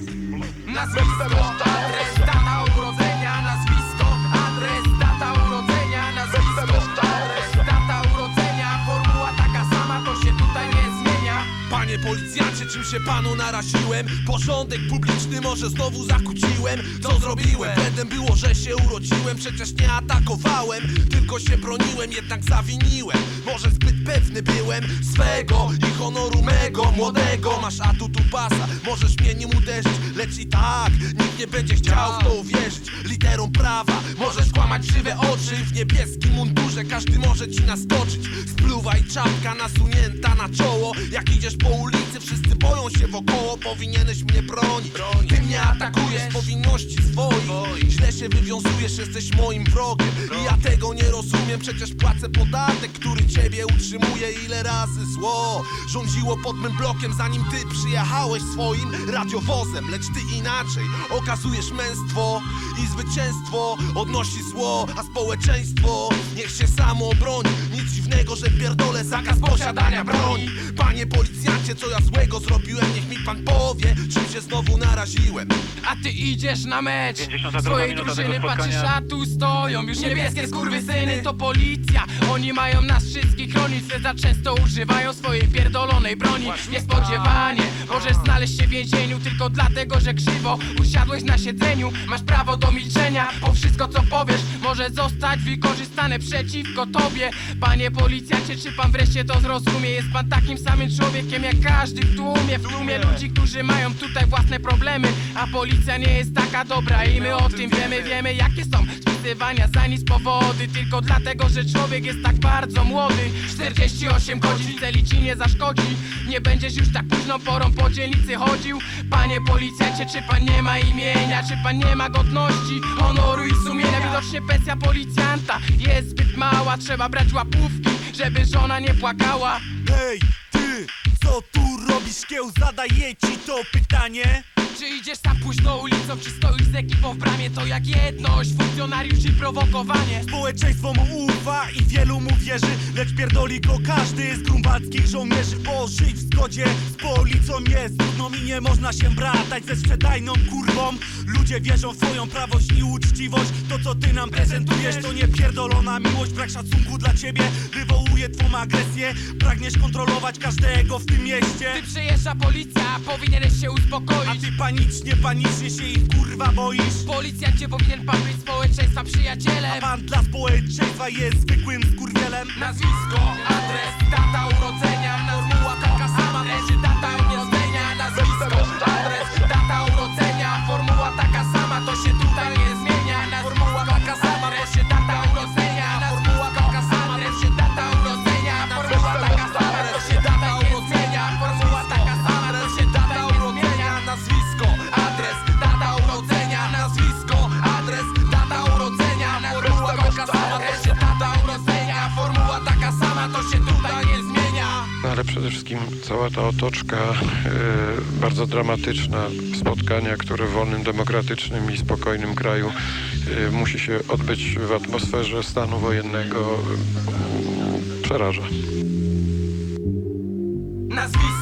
Let's go. Policjancie, czym się panu naraziłem? Porządek publiczny może znowu zakłóciłem. Co zrobiłem? Błędem było, że się urodziłem. Przecież nie atakowałem, tylko się broniłem Jednak zawiniłem, może zbyt pewny byłem. Swego i honoru mego, młodego. Masz atutu pasa, możesz mnie nim uderzyć. Lecz i tak, nikt nie będzie chciał w to uwierzyć. Literą prawa, możesz kłamać żywe oczy. W niebieskim mundurze każdy może ci naskoczyć. Spluwaj czapka nasunięta na czoło. Jak idziesz po ulicy, wszyscy boją się wokoło Powinieneś mnie bronić. Ty mnie atakujesz z powinności swoich Źle się wywiązujesz, jesteś moim wrogiem. I ja tego nie rozumiem, przecież płacę podatek Który ciebie utrzymuje ile razy zło. Rządziło pod mym blokiem zanim ty przyjechałeś swoim radiowozem. Lecz ty inaczej, okazujesz męstwo i zwycięstwo. Odnosi zło, a społeczeństwo niech się samo obroni. Nic dziwnego, że pierdolę zakaz posiadania broni. Panie policjancie, co ja złego zrobiłem, niech mi pan powie Czym się znowu naraziłem. A ty idziesz na mecz. 52 Swojej minuta drużyny patrzysz, a tu stoją Już niebieskie skurwysyny. to policja. Oni mają nas wszystkich chronić Se za często używają swojej pierdolonej broni. Niespodziewanie. Możesz znaleźć się w więzieniu tylko dlatego, że krzywo Usiadłeś na siedzeniu. Masz prawo do milczenia Bo wszystko co powiesz. Może zostać wykorzystane przeciwko tobie. Panie policjancie, czy pan wreszcie to zrozumie? Jest pan takim samym człowiekiem jak każdy w tłumie. W tłumie. ludzi, którzy mają tutaj własne problemy. A policja nie jest taka dobra i my o tym wiemy. Wiemy jakie są spisywania za nic powody Tylko dlatego, że człowiek jest tak bardzo młody 48 godzin celi ci nie zaszkodzi Nie będziesz już tak późną porą po dzielnicy chodził Panie policjancie, czy pan nie ma imienia? Czy pan nie ma godności, honoru i sumienia? Widocznie pensja policjanta jest zbyt mała Trzeba brać łapówki, żeby żona nie płakała Hej, ty, co tu robisz, kieł? Zadaję ci to pytanie idziesz sam późno ulicą, czy stoisz z ekipą w bramie To jak jedność, funkcjonariusz i prowokowanie. Społeczeństwo mu ufa i wielu mu wierzy Lecz pierdoli go każdy z grunwaldzkich żołnierzy Bo żyć w zgodzie z policją jest Trudno mi nie można się bratać ze sprzedajną kurwą. Ludzie wierzą w swoją prawość i uczciwość To co ty nam prezentujesz to nie pierdolona miłość Brak szacunku dla ciebie wywołuje twą agresję. Pragniesz kontrolować każdego w tym mieście. Gdy przyjeżdża policja, powinieneś się A uspokoić ty panicznie, panicznie się ich kurwa boisz? Policjancie powinien pan być społeczeństwa przyjacielem Pan dla społeczeństwa jest zwykłym skurwielem? Nazwisko, adres, data urodzenia Formuła taka sama, leży data ale przede wszystkim cała ta otoczka e, bardzo dramatyczna spotkania, które w wolnym, demokratycznym i spokojnym kraju e, musi się odbyć w atmosferze stanu wojennego przeraża. Nazwisko